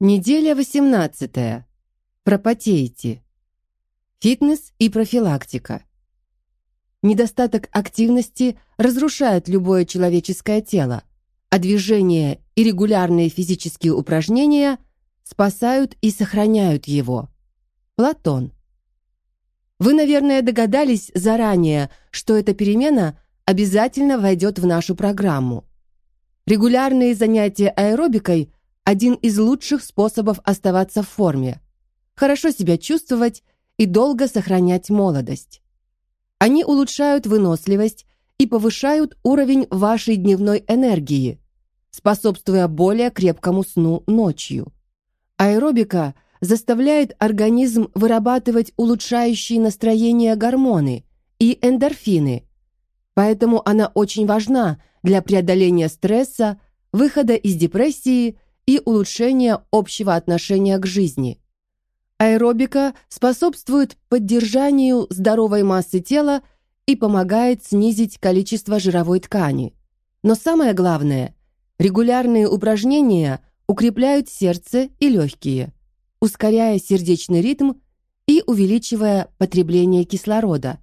Неделя 18. Пропотеете. Фитнес и профилактика. Недостаток активности разрушает любое человеческое тело, а движение и регулярные физические упражнения спасают и сохраняют его. Платон. Вы, наверное, догадались заранее, что эта перемена обязательно войдет в нашу программу. Регулярные занятия аэробикой – один из лучших способов оставаться в форме, хорошо себя чувствовать и долго сохранять молодость. Они улучшают выносливость и повышают уровень вашей дневной энергии, способствуя более крепкому сну ночью. Аэробика заставляет организм вырабатывать улучшающие настроение гормоны и эндорфины, поэтому она очень важна для преодоления стресса, выхода из депрессии и улучшения общего отношения к жизни. Аэробика способствует поддержанию здоровой массы тела и помогает снизить количество жировой ткани. Но самое главное, регулярные упражнения укрепляют сердце и легкие, ускоряя сердечный ритм и увеличивая потребление кислорода.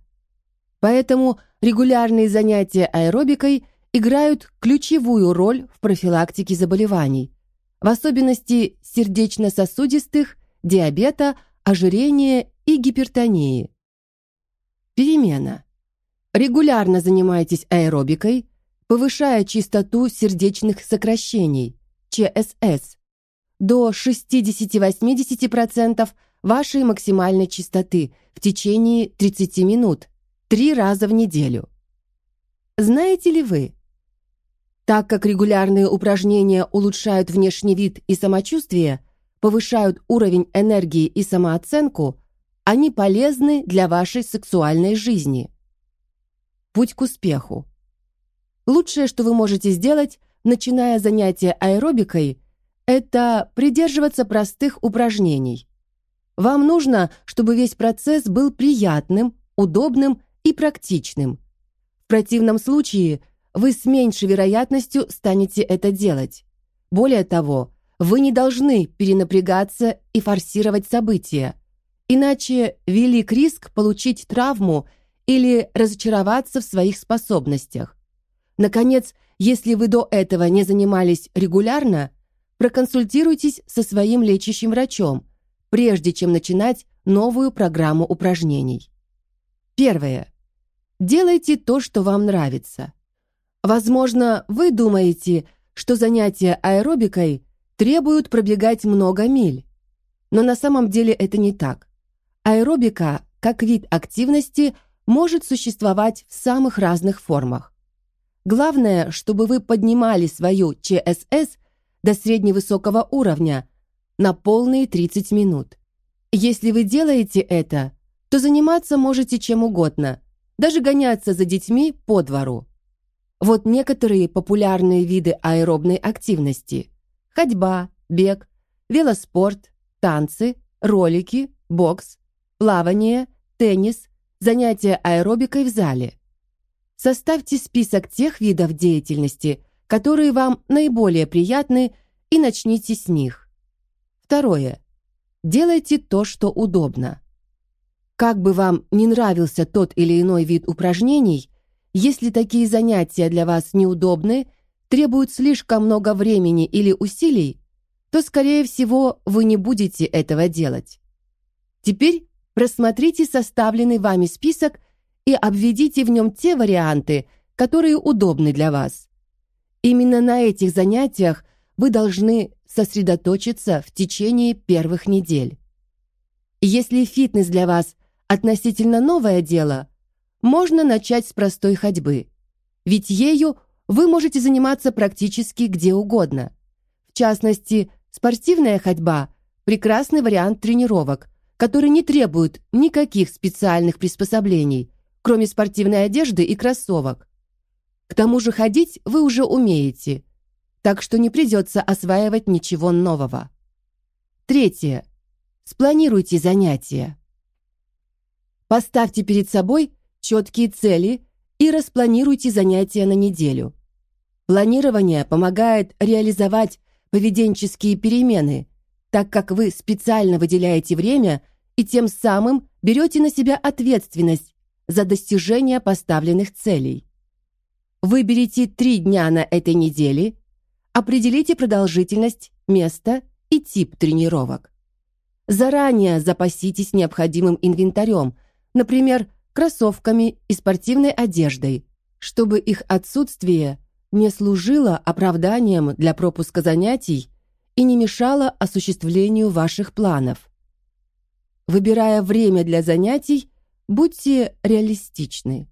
Поэтому регулярные занятия аэробикой играют ключевую роль в профилактике заболеваний, в особенности сердечно-сосудистых диабета, ожирения и гипертонии. Перемена. Регулярно занимайтесь аэробикой, повышая частоту сердечных сокращений, ЧСС, до 60-80% вашей максимальной частоты в течение 30 минут, три раза в неделю. Знаете ли вы, так как регулярные упражнения улучшают внешний вид и самочувствие – повышают уровень энергии и самооценку, они полезны для вашей сексуальной жизни. Путь к успеху. Лучшее, что вы можете сделать, начиная занятия аэробикой, это придерживаться простых упражнений. Вам нужно, чтобы весь процесс был приятным, удобным и практичным. В противном случае вы с меньшей вероятностью станете это делать. Более того, вы не должны перенапрягаться и форсировать события, иначе велик риск получить травму или разочароваться в своих способностях. Наконец, если вы до этого не занимались регулярно, проконсультируйтесь со своим лечащим врачом, прежде чем начинать новую программу упражнений. Первое. Делайте то, что вам нравится. Возможно, вы думаете, что занятия аэробикой требуют пробегать много миль. Но на самом деле это не так. Аэробика, как вид активности, может существовать в самых разных формах. Главное, чтобы вы поднимали свою ЧСС до средневысокого уровня на полные 30 минут. Если вы делаете это, то заниматься можете чем угодно, даже гоняться за детьми по двору. Вот некоторые популярные виды аэробной активности ходьба, бег, велоспорт, танцы, ролики, бокс, плавание, теннис, занятия аэробикой в зале. Составьте список тех видов деятельности, которые вам наиболее приятны, и начните с них. Второе. Делайте то, что удобно. Как бы вам не нравился тот или иной вид упражнений, если такие занятия для вас неудобны – требуют слишком много времени или усилий, то, скорее всего, вы не будете этого делать. Теперь просмотрите составленный вами список и обведите в нем те варианты, которые удобны для вас. Именно на этих занятиях вы должны сосредоточиться в течение первых недель. Если фитнес для вас относительно новое дело, можно начать с простой ходьбы, ведь ею – вы можете заниматься практически где угодно. В частности, спортивная ходьба – прекрасный вариант тренировок, который не требует никаких специальных приспособлений, кроме спортивной одежды и кроссовок. К тому же ходить вы уже умеете. так что не придется осваивать ничего нового. Третье. Спланируйте занятия. Поставьте перед собой четкие цели и распланируйте занятия на неделю. Планирование помогает реализовать поведенческие перемены, так как вы специально выделяете время и тем самым берете на себя ответственность за достижение поставленных целей. Выберите три дня на этой неделе, определите продолжительность, место и тип тренировок. Заранее запаситесь необходимым инвентарем, например, кроссовками и спортивной одеждой, чтобы их отсутствие не служило оправданием для пропуска занятий и не мешало осуществлению ваших планов. Выбирая время для занятий, будьте реалистичны.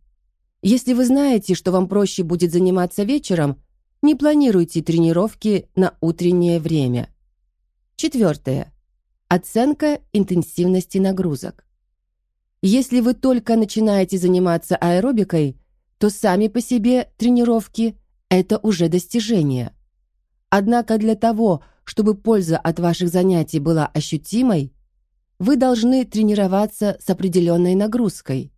Если вы знаете, что вам проще будет заниматься вечером, не планируйте тренировки на утреннее время. Четвертое. Оценка интенсивности нагрузок. Если вы только начинаете заниматься аэробикой, то сами по себе тренировки – это уже достижение. Однако для того, чтобы польза от ваших занятий была ощутимой, вы должны тренироваться с определенной нагрузкой.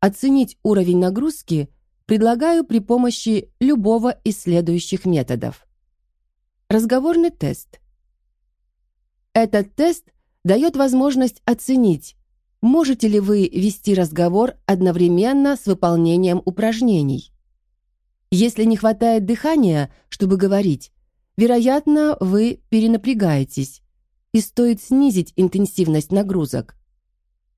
Оценить уровень нагрузки предлагаю при помощи любого из следующих методов. Разговорный тест. Этот тест дает возможность оценить, Можете ли вы вести разговор одновременно с выполнением упражнений? Если не хватает дыхания, чтобы говорить, вероятно, вы перенапрягаетесь, и стоит снизить интенсивность нагрузок.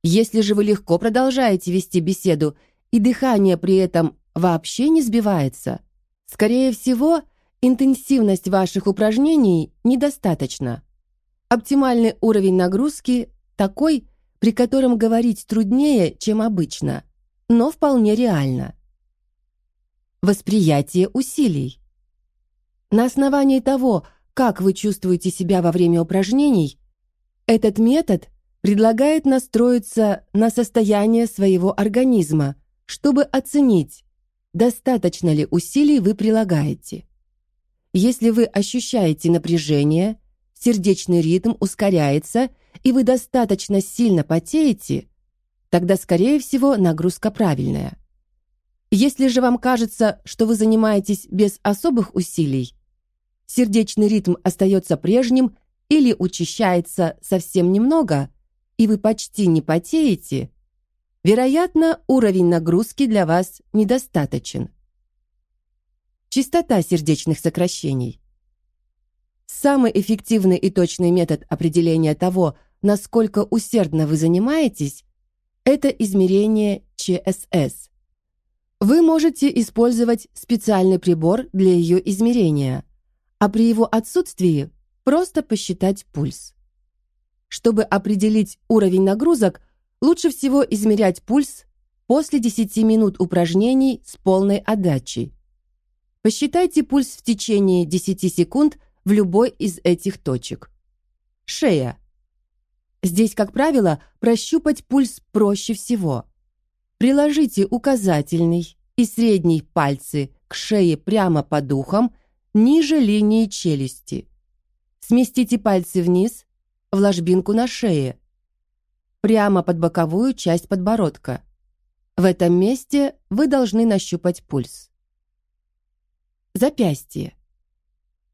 Если же вы легко продолжаете вести беседу, и дыхание при этом вообще не сбивается, скорее всего, интенсивность ваших упражнений недостаточна. Оптимальный уровень нагрузки такой, при котором говорить труднее, чем обычно, но вполне реально. Восприятие усилий. На основании того, как вы чувствуете себя во время упражнений, этот метод предлагает настроиться на состояние своего организма, чтобы оценить, достаточно ли усилий вы прилагаете. Если вы ощущаете напряжение, сердечный ритм ускоряется и вы достаточно сильно потеете, тогда, скорее всего, нагрузка правильная. Если же вам кажется, что вы занимаетесь без особых усилий, сердечный ритм остается прежним или учащается совсем немного, и вы почти не потеете, вероятно, уровень нагрузки для вас недостаточен. Частота сердечных сокращений. Самый эффективный и точный метод определения того, насколько усердно вы занимаетесь, это измерение ЧСС. Вы можете использовать специальный прибор для ее измерения, а при его отсутствии просто посчитать пульс. Чтобы определить уровень нагрузок, лучше всего измерять пульс после 10 минут упражнений с полной отдачей. Посчитайте пульс в течение 10 секунд в любой из этих точек. Шея Здесь, как правило, прощупать пульс проще всего. Приложите указательный и средний пальцы к шее прямо под ухом, ниже линии челюсти. Сместите пальцы вниз, в ложбинку на шее, прямо под боковую часть подбородка. В этом месте вы должны нащупать пульс. Запястье.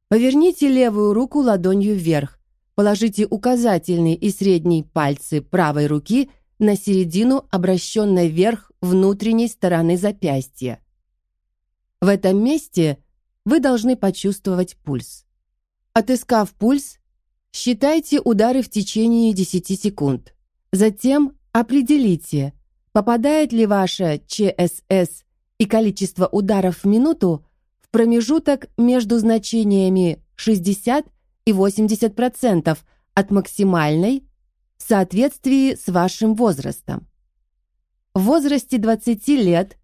Поверните левую руку ладонью вверх, Положите указательный и средний пальцы правой руки на середину обращенной вверх внутренней стороны запястья. В этом месте вы должны почувствовать пульс. Отыскав пульс, считайте удары в течение 10 секунд. Затем определите, попадает ли ваша ЧСС и количество ударов в минуту в промежуток между значениями 60 и 80% от максимальной в соответствии с вашим возрастом. В возрасте 20 лет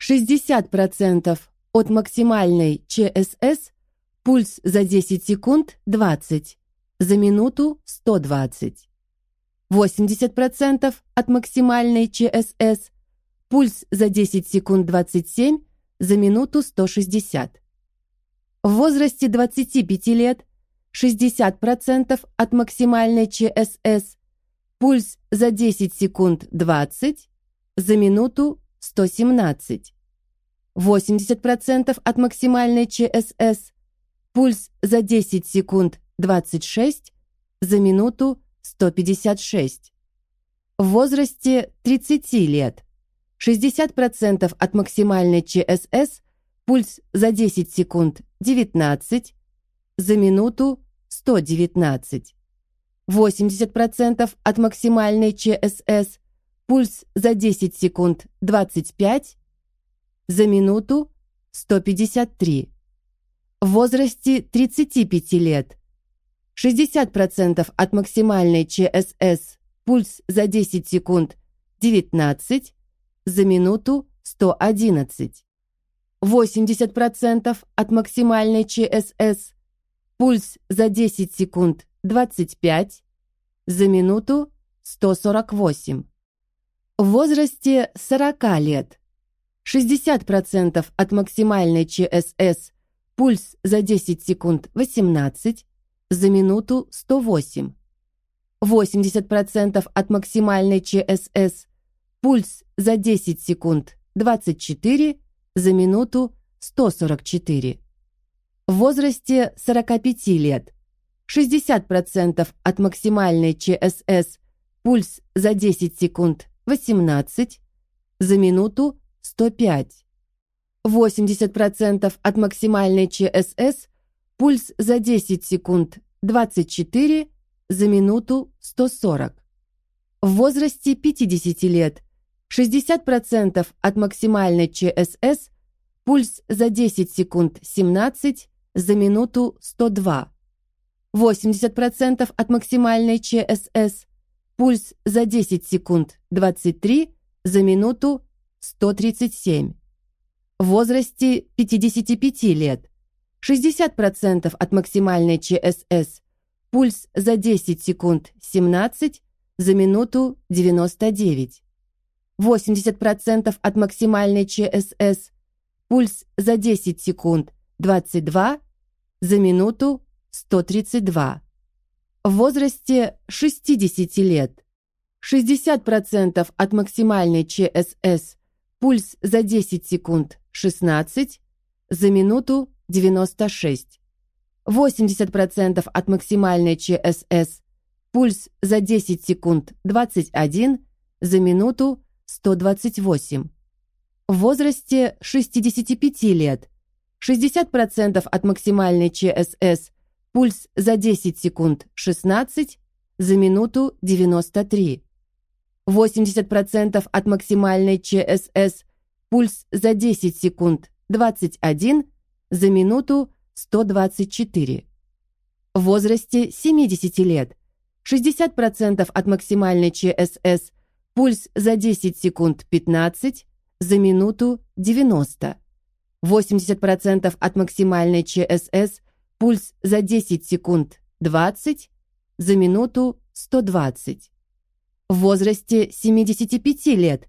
60% от максимальной ЧСС, пульс за 10 секунд 20, за минуту 120. 80% от максимальной ЧСС, пульс за 10 секунд 27, за минуту 160. В возрасте 25 лет 60% от максимальной ЧСС, пульс за 10 секунд 20, за минуту 117. 80% от максимальной ЧСС, пульс за 10 секунд 26, за минуту 156. В возрасте 30 лет 60% от максимальной ЧСС, пульс за 10 секунд 19, за минуту 119. 80% от максимальной ЧСС, пульс за 10 секунд 25, за минуту 153. В возрасте 35 лет 60% от максимальной ЧСС, пульс за 10 секунд 19, за минуту 111. 80% от максимальной ЧСС, пульс за 10 секунд 25, за минуту 148. В возрасте 40 лет 60% от максимальной ЧСС, пульс за 10 секунд 18, за минуту 108. 80% от максимальной ЧСС, пульс за 10 секунд 24, за минуту 144. В возрасте 45 лет 60% от максимальной ЧСС, пульс за 10 секунд 18, за минуту 105. 80% от максимальной ЧСС, пульс за 10 секунд 24, за минуту 140. В возрасте 50 лет 60% от максимальной ЧСС, пульс за 10 секунд 17, за минуту 102. 80% от максимальной ЧСС, пульс за 10 секунд 23, за минуту 137. В возрасте 55 лет 60% от максимальной ЧСС, пульс за 10 секунд 17, за минуту 99. 80% от максимальной ЧСС, пульс за 10 секунд 22, за минуту 132. В возрасте 60 лет 60% от максимальной ЧСС, Пульс за 10 секунд 16, за минуту 96. 80% от максимальной ЧСС. Пульс за 10 секунд 21, за минуту 128. В возрасте 65 лет. 60% от максимальной ЧСС. Пульс за 10 секунд 16, за минуту 93. 80% от максимальной ЧСС, пульс за 10 секунд 21, за минуту 124. В возрасте 70 лет 60% от максимальной ЧСС, пульс за 10 секунд 15, за минуту 90. 80% от максимальной ЧСС, пульс за 10 секунд 20, за минуту 120 в возрасте 75 лет,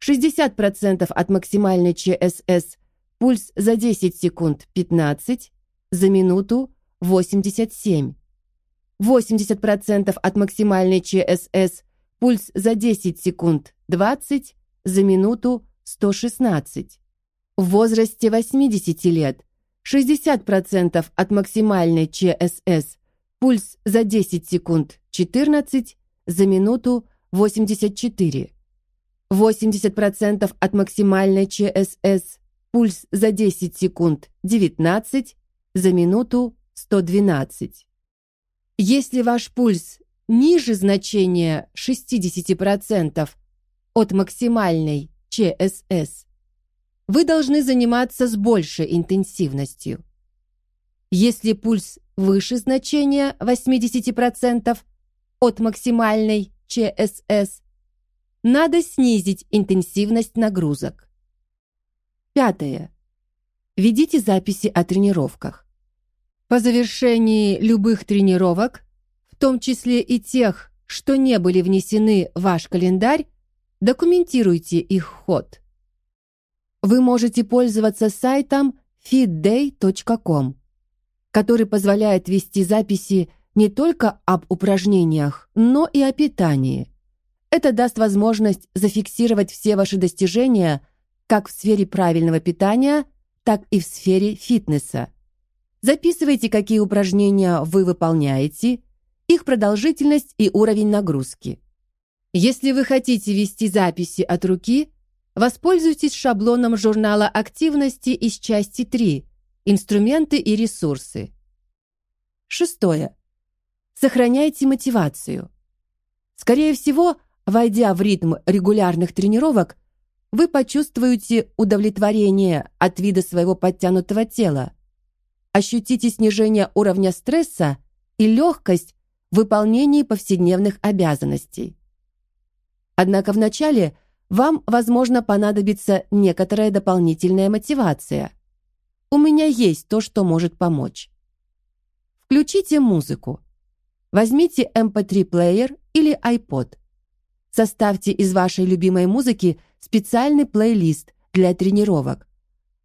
60% от максимальной ЧСС, пульс за 10 секунд 15, за минуту 87. 80% от максимальной ЧСС, пульс за 10 секунд 20, за минуту 116. В возрасте 80 лет 60% от максимальной ЧСС, пульс за 10 секунд 14, за минуту 84. 80% от максимальной ЧСС. Пульс за 10 секунд 19, за минуту 112. Если ваш пульс ниже значения 60% от максимальной ЧСС, вы должны заниматься с большей интенсивностью. Если пульс выше значения 80% от максимальной ЧСС, надо снизить интенсивность нагрузок. Пятое. Ведите записи о тренировках. По завершении любых тренировок, в том числе и тех, что не были внесены в ваш календарь, документируйте их ход. Вы можете пользоваться сайтом feedday.com который позволяет вести записи не только об упражнениях, но и о питании. Это даст возможность зафиксировать все ваши достижения как в сфере правильного питания, так и в сфере фитнеса. Записывайте, какие упражнения вы выполняете, их продолжительность и уровень нагрузки. Если вы хотите вести записи от руки, воспользуйтесь шаблоном журнала активности из части 3 «Инструменты и ресурсы». Шестое. Сохраняйте мотивацию. Скорее всего, войдя в ритм регулярных тренировок, вы почувствуете удовлетворение от вида своего подтянутого тела, ощутите снижение уровня стресса и легкость в выполнении повседневных обязанностей. Однако вначале вам, возможно, понадобится некоторая дополнительная мотивация. У меня есть то, что может помочь. Включите музыку. Возьмите MP3-плеер эм или iPod. Составьте из вашей любимой музыки специальный плейлист для тренировок,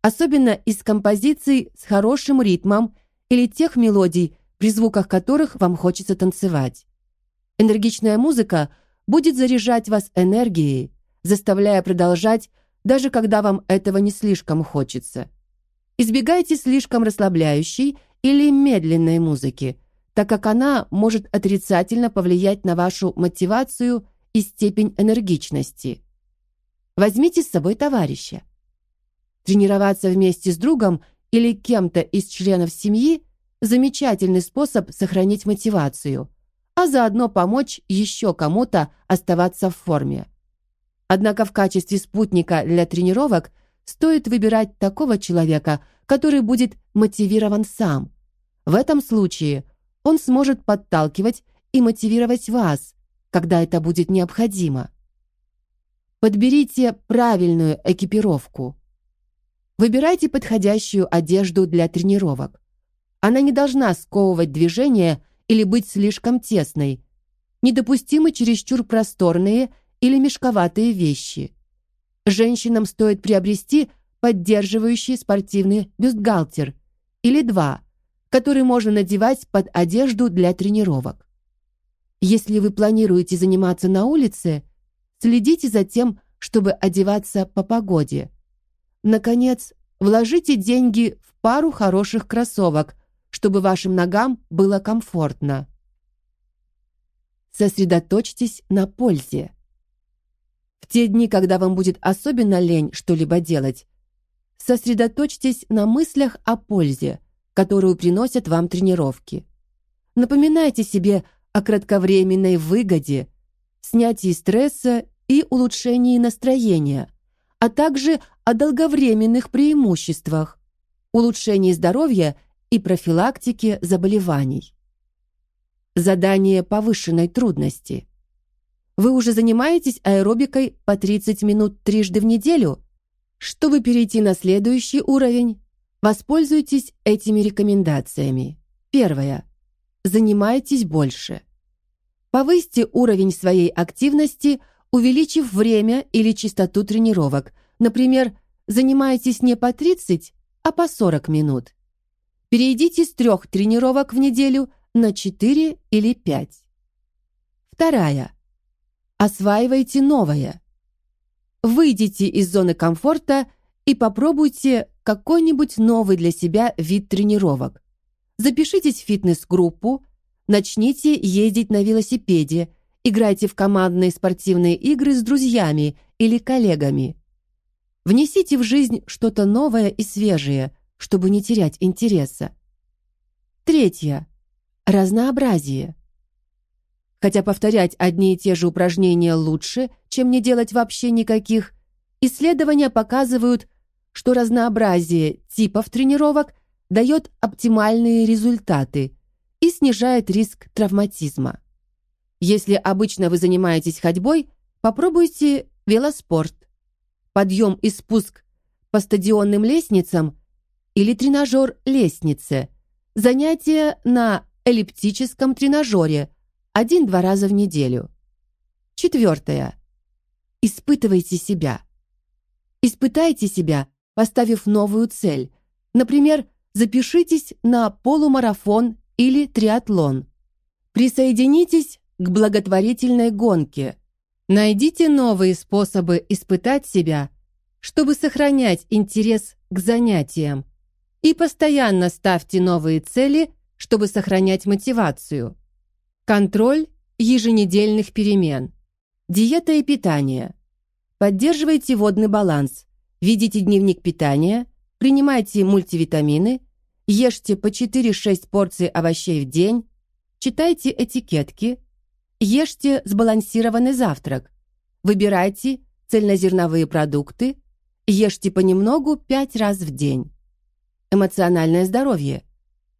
особенно из композиций с хорошим ритмом или тех мелодий, при звуках которых вам хочется танцевать. Энергичная музыка будет заряжать вас энергией, заставляя продолжать, даже когда вам этого не слишком хочется. Избегайте слишком расслабляющей или медленной музыки, так как она может отрицательно повлиять на вашу мотивацию и степень энергичности. Возьмите с собой товарища. Тренироваться вместе с другом или кем-то из членов семьи замечательный способ сохранить мотивацию, а заодно помочь еще кому-то оставаться в форме. Однако в качестве спутника для тренировок стоит выбирать такого человека, который будет мотивирован сам. В этом случае он сможет подталкивать и мотивировать вас, когда это будет необходимо. Подберите правильную экипировку. Выбирайте подходящую одежду для тренировок. Она не должна сковывать движение или быть слишком тесной. Недопустимы чересчур просторные или мешковатые вещи. Женщинам стоит приобрести поддерживающий спортивный бюстгальтер или два, который можно надевать под одежду для тренировок. Если вы планируете заниматься на улице, следите за тем, чтобы одеваться по погоде. Наконец, вложите деньги в пару хороших кроссовок чтобы вашим ногам было комфортно. Сосредоточьтесь на пользе. В те дни, когда вам будет особенно лень что-либо делать, сосредоточьтесь на мыслях о пользе, которую приносят вам тренировки. Напоминайте себе о кратковременной выгоде, снятии стресса и улучшении настроения, а также о долговременных преимуществах, улучшении здоровья и профилактики заболеваний. Задание повышенной трудности. Вы уже занимаетесь аэробикой по 30 минут трижды в неделю? Чтобы перейти на следующий уровень, воспользуйтесь этими рекомендациями. Первое. Занимайтесь больше. Повысьте уровень своей активности, увеличив время или частоту тренировок. Например, занимайтесь не по 30, а по 40 минут. Перейдите с трех тренировок в неделю на четыре или пять. Вторая. Осваивайте новое. Выйдите из зоны комфорта и попробуйте какой-нибудь новый для себя вид тренировок. Запишитесь в фитнес-группу, начните ездить на велосипеде, играйте в командные спортивные игры с друзьями или коллегами. Внесите в жизнь что-то новое и свежее – чтобы не терять интереса. Третье. Разнообразие. Хотя повторять одни и те же упражнения лучше, чем не делать вообще никаких, исследования показывают, что разнообразие типов тренировок дает оптимальные результаты и снижает риск травматизма. Если обычно вы занимаетесь ходьбой, попробуйте велоспорт. Подъем и спуск по стадионным лестницам или тренажер лестницы, занятия на эллиптическом тренажере один-два раза в неделю. Четвертое. Испытывайте себя. Испытайте себя, поставив новую цель. Например, запишитесь на полумарафон или триатлон. Присоединитесь к благотворительной гонке. Найдите новые способы испытать себя, чтобы сохранять интерес к занятиям. И постоянно ставьте новые цели, чтобы сохранять мотивацию. Контроль еженедельных перемен. Диета и питание. Поддерживайте водный баланс. Ведите дневник питания, принимайте мультивитамины, ешьте по 4-6 порций овощей в день, читайте этикетки, ешьте сбалансированный завтрак, выбирайте цельнозерновые продукты, ешьте понемногу 5 раз в день. Эмоциональное здоровье.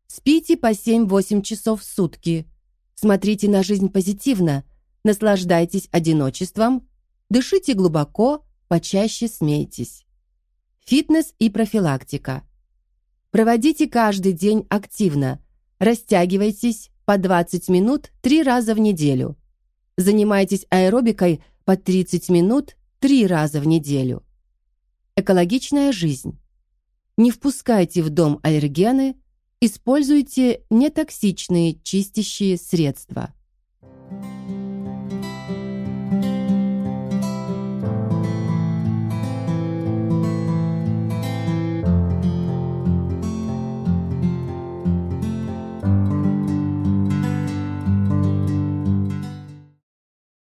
Спите по 7-8 часов в сутки. Смотрите на жизнь позитивно, наслаждайтесь одиночеством, дышите глубоко, почаще смейтесь. Фитнес и профилактика. Проводите каждый день активно. Растягивайтесь по 20 минут 3 раза в неделю. Занимайтесь аэробикой по 30 минут 3 раза в неделю. Экологичная жизнь. Не впускайте в дом аллергены, используйте нетоксичные чистящие средства.